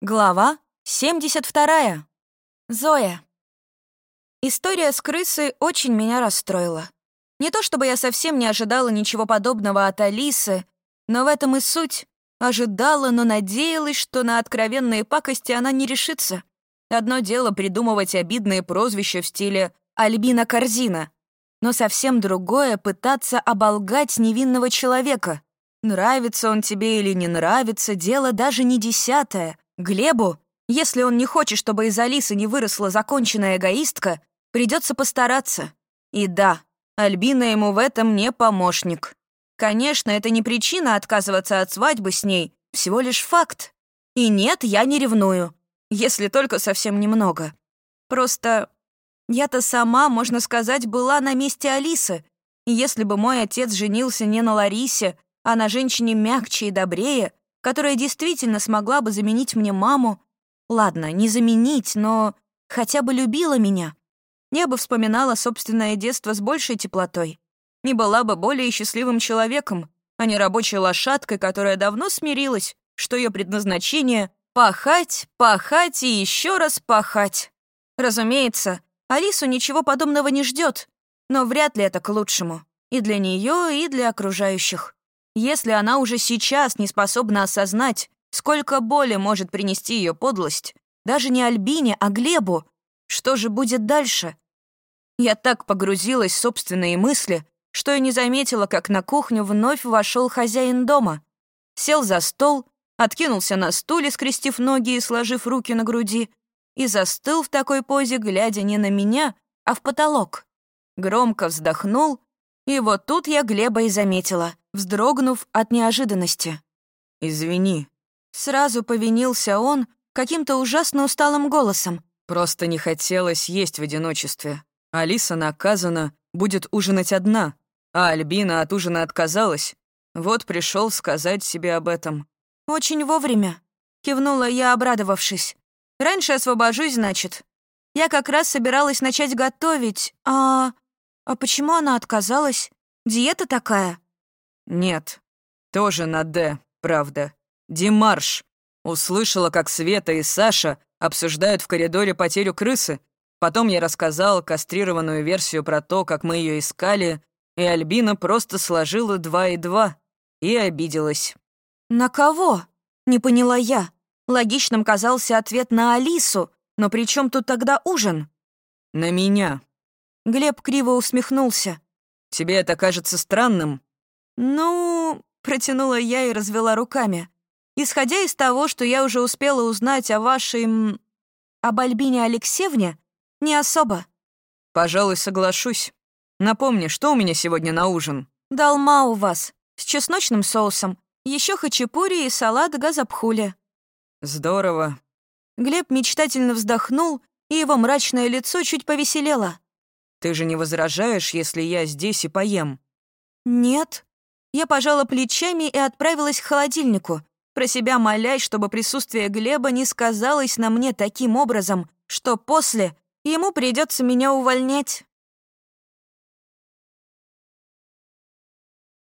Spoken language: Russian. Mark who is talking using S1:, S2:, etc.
S1: Глава 72. Зоя. История с крысой очень меня расстроила. Не то чтобы я совсем не ожидала ничего подобного от Алисы, но в этом и суть. Ожидала, но надеялась, что на откровенные пакости она не решится. Одно дело придумывать обидные прозвища в стиле «Альбина Корзина», но совсем другое — пытаться оболгать невинного человека. Нравится он тебе или не нравится, дело даже не десятое — Глебу, если он не хочет, чтобы из Алисы не выросла законченная эгоистка, придется постараться. И да, Альбина ему в этом не помощник. Конечно, это не причина отказываться от свадьбы с ней, всего лишь факт. И нет, я не ревную, если только совсем немного. Просто я-то сама, можно сказать, была на месте Алисы, и если бы мой отец женился не на Ларисе, а на женщине мягче и добрее, которая действительно смогла бы заменить мне маму. Ладно, не заменить, но хотя бы любила меня. Я бы вспоминала собственное детство с большей теплотой. Не была бы более счастливым человеком, а не рабочей лошадкой, которая давно смирилась, что ее предназначение — пахать, пахать и еще раз пахать. Разумеется, Алису ничего подобного не ждет, но вряд ли это к лучшему. И для нее, и для окружающих. Если она уже сейчас не способна осознать, сколько боли может принести ее подлость, даже не Альбине, а Глебу, что же будет дальше? Я так погрузилась в собственные мысли, что и не заметила, как на кухню вновь вошел хозяин дома. Сел за стол, откинулся на стуле, скрестив ноги и сложив руки на груди, и застыл в такой позе, глядя не на меня, а в потолок. Громко вздохнул, и вот тут я Глеба и заметила вздрогнув от неожиданности.
S2: «Извини».
S1: Сразу повинился он каким-то ужасно усталым голосом.
S2: «Просто не хотелось есть в одиночестве. Алиса наказана, будет ужинать одна, а Альбина от ужина отказалась. Вот пришел сказать себе об этом».
S1: «Очень вовремя», — кивнула я, обрадовавшись. «Раньше освобожусь, значит. Я как раз собиралась начать готовить, а... А почему она отказалась? Диета такая?»
S2: «Нет, тоже на «Д», правда. Димарш. Услышала, как Света и Саша обсуждают в коридоре потерю крысы. Потом я рассказал кастрированную версию про то, как мы ее искали, и Альбина просто сложила два и два и обиделась.
S1: «На кого?» — не поняла я. Логичным казался ответ на Алису, но при чем тут тогда ужин?
S2: «На меня».
S1: Глеб криво усмехнулся.
S2: «Тебе это кажется странным?»
S1: «Ну...» — протянула я и развела руками. «Исходя из того, что я уже успела узнать о вашей... об Альбине Алексеевне, не особо».
S2: «Пожалуй, соглашусь. Напомни, что у меня сегодня на ужин?»
S1: «Долма у вас, с чесночным соусом, еще хачапури и салат газапхули».
S2: «Здорово».
S1: Глеб мечтательно вздохнул, и его мрачное лицо чуть повеселело.
S2: «Ты же не возражаешь, если я здесь и поем?»
S1: «Нет», я пожала плечами и отправилась к холодильнику, про себя молясь, чтобы присутствие Глеба не сказалось на мне таким образом, что после ему придется меня увольнять.